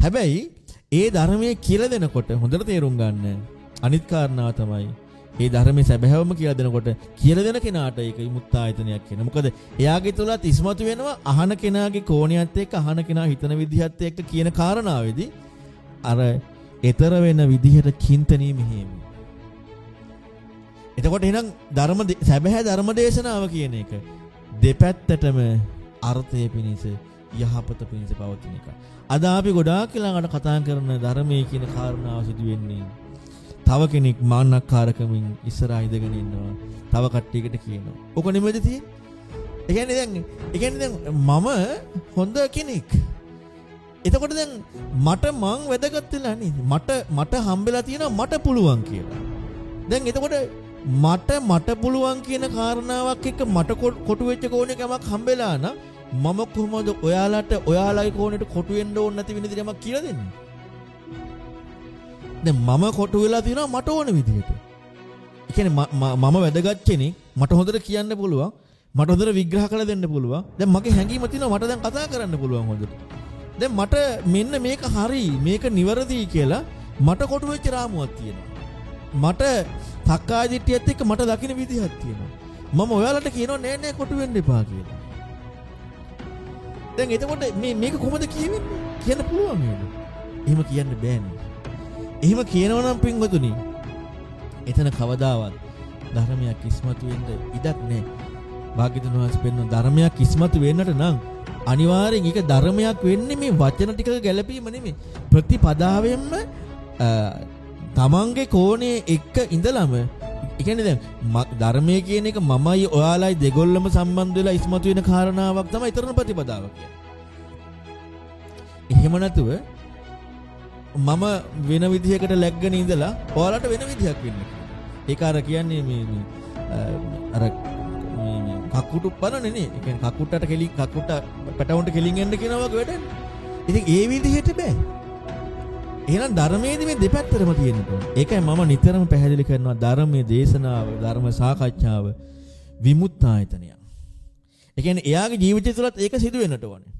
හැබැයි ඒ ධර්මයේ කියලා දෙනකොට හොඳට තේරුම් ගන්න අනිත් කාරණාව තමයි ඒ ධර්මයේ සැබෑවම කියලා දෙනකොට කියලා දෙන කෙනාට ඒක විමුක්තායතනයක් වෙන. මොකද එයාගේ තුලත් ඉස්මතු වෙනවා අහන කෙනාගේ කෝණියත් එක්ක අහන කෙනා හිතන විදිහත් එක්ක කියන කාරණාවේදී අර ඊතර වෙන විදිහට චින්තනීය මෙහෙම. එතකොට එහෙනම් ධර්ම සැබෑ ධර්ම දේශනාව කියන එක දෙපැත්තටම අර්ථය පිණිස යහපත පිණිස පවතින එක. අද අපි ගොඩාක් ළඟට කතා කරන ධර්මයේ කියන කාරණාව සිදු වෙන්නේ තව කෙනෙක් මාන්නක්කාරකමින් ඉස්සරහා ඉඳගෙන ඉන්නවා. තව කට්ටියකට කියනවා. ඔක නෙමෙයිද තියෙන්නේ? ඒ කියන්නේ දැන් ඒ කියන්නේ දැන් මම හොඳ කෙනෙක්. එතකොට දැන් මට මං වැදගත් වෙලා නේද? මට මට හම්බෙලා තියෙනවා මට පුළුවන් කියලා. දැන් එතකොට මට මට පුළුවන් කියන කාරණාවක් එක්ක මට කොටු වෙච්ච කෝණයක යමක් හම්බෙලා නම් මම කොහොමද ඔයාලට ඔයාලගේ කෝණයට කොටු වෙන්න ඕන නැති වෙන විදිහට යමක් කියලා දෙන්නේ? දැන් මම කොටු වෙලා තියෙනවා මට ඕන විදිහට. ඒ කියන්නේ මම වැදගත් කෙනෙක් මට හොඳට කියන්න පුළුවන්. මට හොඳට විග්‍රහ කරලා දෙන්න පුළුවන්. දැන් මගේ හැඟීම තියෙනවා මට දැන් කතා කරන්න පුළුවන් හොඳට. දැන් මට මෙන්න මේක හරි මේක නිවැරදි කියලා මට කොටු වෙච්ච රාමුවක් තියෙනවා. මට තක්කාය දිට්ඨියත් එක්ක මට දකින්න විදිහක් තියෙනවා. මම ඔයාලට කියනවා නෑ නෑ කොටු වෙන්න එපා කියලා. දැන් එතකොට මේ මේක කොහොමද කියවෙන්නේ? කියන්න පුළුවන් නේද? එහෙම කියන්න බෑනේ. එහෙම කියනවනම් පින්වතුනි එතන කවදාවත් ධර්මයක් ඉස්මතු වෙන්න ඉඩක් නැහැ. භාග්‍යතුන් වහන්සේ පෙන්වන ධර්මයක් ඉස්මතු වෙන්නට නම් අනිවාර්යෙන් ඒක ධර්මයක් වෙන්නේ මේ වචන ටික ගැළපීම නෙමෙයි. ප්‍රතිපදාවෙන්ම තමන්ගේ කෝණේ එක්ක ඉඳලම ඒ කියන්නේ දැන් ධර්මයේ කියන එක මමයි ඔයාලයි දෙගොල්ලම සම්බන්ධ වෙලා ඉස්මතු වෙන කාරණාවක් තමයි ඊතරන ප්‍රතිපදාව කියන්නේ. එහෙම නැතුව මම වෙන විදිහකට läග්ගෙන ඉඳලා ඔයාලට වෙන විදිහක් වෙන්න ඒක අර කියන්නේ මේ මේ අර මේ කකුටු පනනේ නේ. ඒ කියන්නේ කකුටට කෙලින් කකුට පැටවුන්ට කෙලින් එන්න කියනවා වගේ වැඩන්නේ. ඉතින් ඒ විදිහට බෑ. එහෙනම් ධර්මයේදී මේ දෙපැත්තටම තියෙන්න ඕන. ඒකයි මම නිතරම පැහැදිලි කරනවා ධර්මයේ දේශනාව, ධර්ම සාකච්ඡාව විමුක්තායතනය. ඒ කියන්නේ එයාගේ ජීවිතය තුළත් ඒක සිදු වෙන්නට ඕනේ.